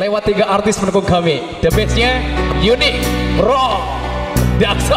Lewat tiga artis mendukung kami. The bestnya Unique, Raw, Daksa.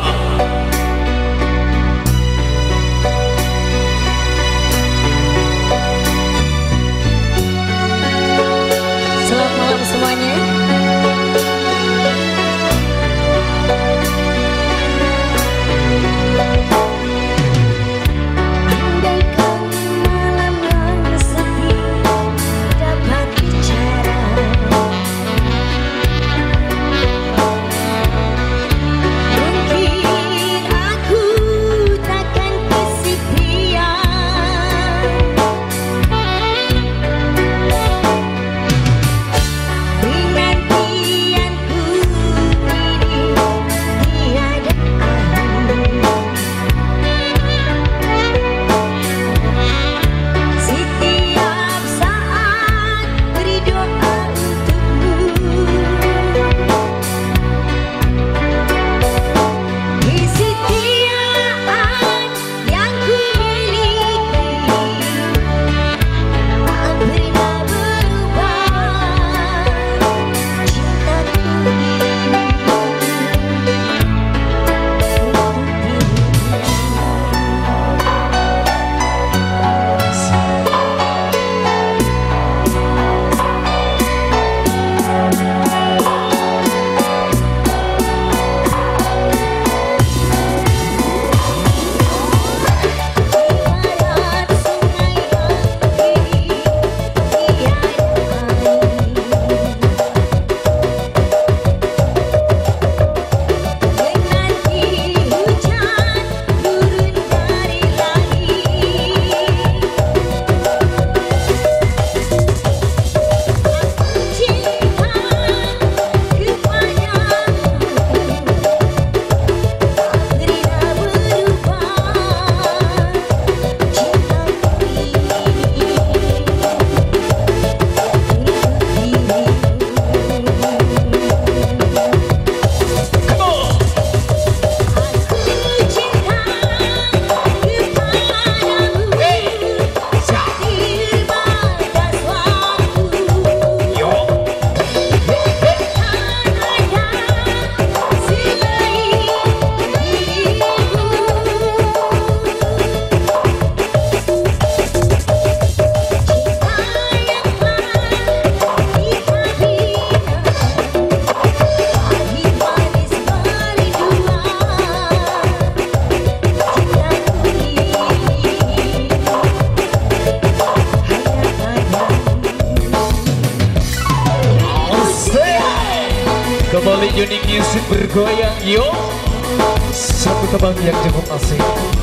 Unique Music bergoyang yo Satu tebang yang cukup asik